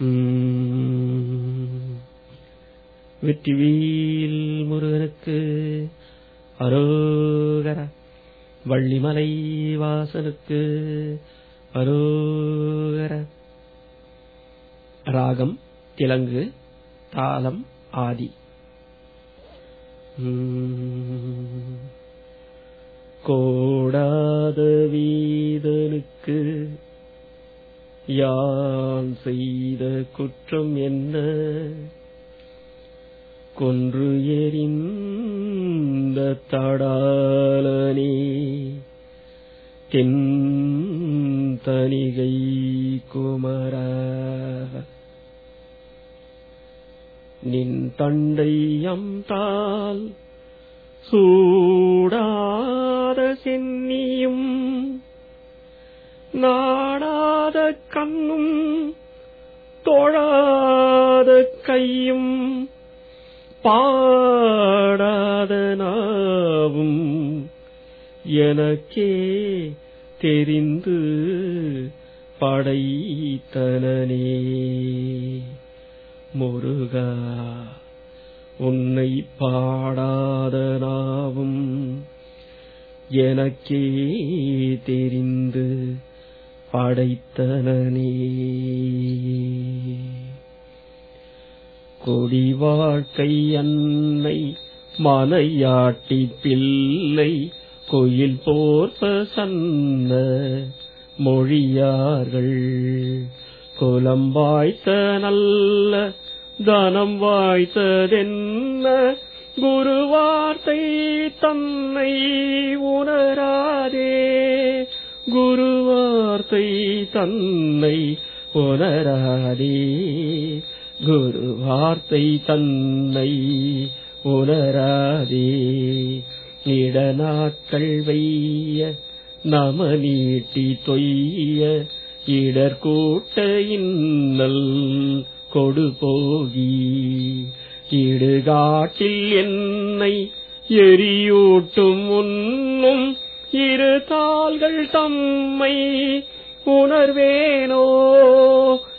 உம். வெற்றிவேல் முருகனுக்கு அரோகர வள்ளிமலை வாசனுக்கு அரோகர. ராகம் திலங்கு தாளம் ஆதி. கோடாத வீதனுக்கு யான் செய்த குற்றம் என்ன? கொன்று எறிந்த தடாலனே தென் தனிகை குமரா. நின் தண்டை அம்தால் சூ தொழாத கையும் பாடாத நாவும் எனக்கே தெரிந்து படைத்தனே முருகா உன்னை பாடாத நாவும் எனக்கே தெரிந்து படைத்தனே கொடி வாழ்க்கை அன்னை மலையாட்டி பிள்ளை கோயில் போர்ப்ப சன்ன மொழியார்கள். குலம் வாய்த்த நல்ல தனம் வாய்த்ததென்ன குருவார்த்தை தன்னை உணராதே. குருவார்த்தை தன்னை உணராதே. குருவார்த்தை தன்னை உணராதே. இடநாட்கள் வைய நம நீட்டி தொய்ய இடர்கூட்ட இன்னல் கொடு போகி இடுகாட்டில் என்னை எரியூட்டும் உன்னும் இரு தாள்கள் தம்மை உணர்வேனோ?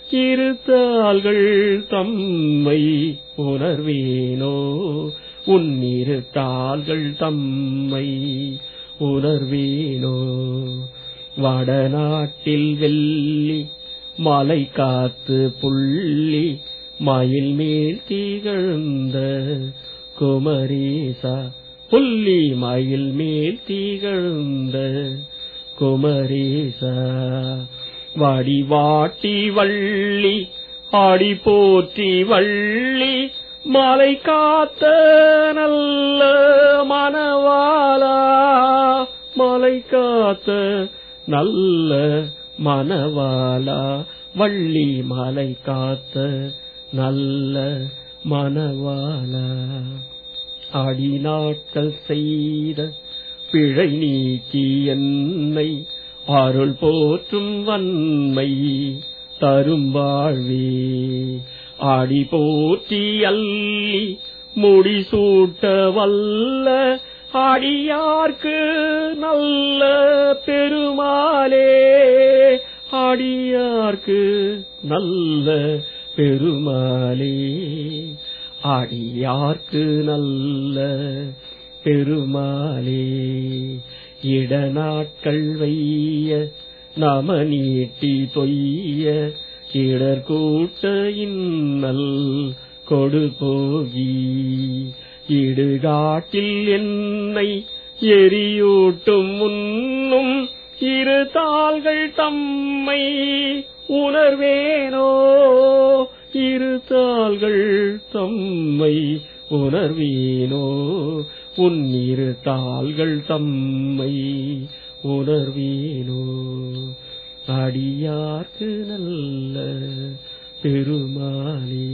இரு தாள்கள் தம்மை உணர்வேனோ? உன்னிரு தாள்கள் தம்மை உணர்வேனோ? வடநாட்டில் வெள்ளி மலை காத்து புள்ளி மயில் மேல் திகழ்ந்த குமரேசா புள்ளி மயில் மேல் திகழ்ந்த குமரேசா. வாடி வாட்டி வள்ளி ஆடி போற்றி வள்ளி மலை காத்த நல்ல மனவாளா மலை காத்த நல்ல மனவாளா வள்ளி மலை காத்த நல்ல மனவாளா அடி நாட்கள் செய்த பிழை நீக்கி என்னை அருள் போற்றும் வன்மை தரும் வாழ்வே. அடி போற்றி அள்ளி முடிசூட்ட வல்ல அடியார்க்கு நல்ல பெருமாளே. அடியார்க்கு நல்ல பெருமாளே. அடியார்க்கு நல்ல பெருமாளே இடநாட்கள் வைய நம நீட்டி தொய்ய இடர்கூட்ட இன்னல் கொடு போகி. இடுகாட்டில் என்னை எரியூட்டும் முன்னும் இரு தாள்கள் தம்மை உணர்வேனோ இரு தம்மை உணர்வீனோ? உன் இரு தாள்கள் தம்மை உணர்வீனோ? அடியார்க்கு நல்ல பெருமாளே